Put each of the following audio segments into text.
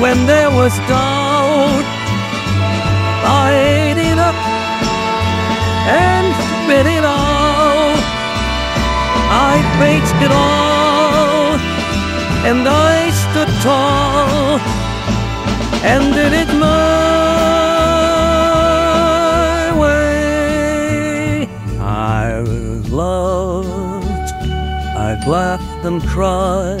when there was doubt, I ate it up and spit it all. I faced it all and I stood tall and did it my way. I've loved, I've laughed and cried,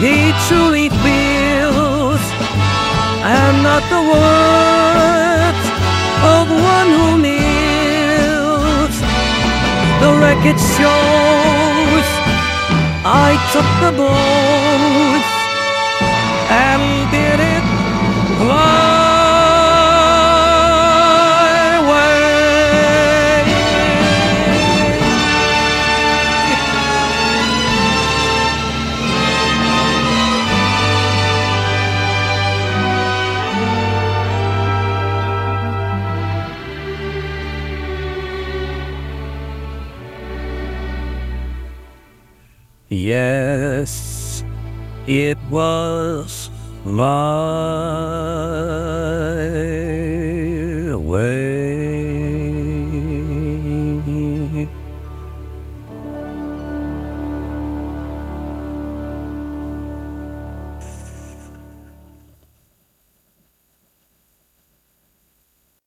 he truly feels I am not the words of one who kneels. The wreckage shows I took the blows Yes, it was my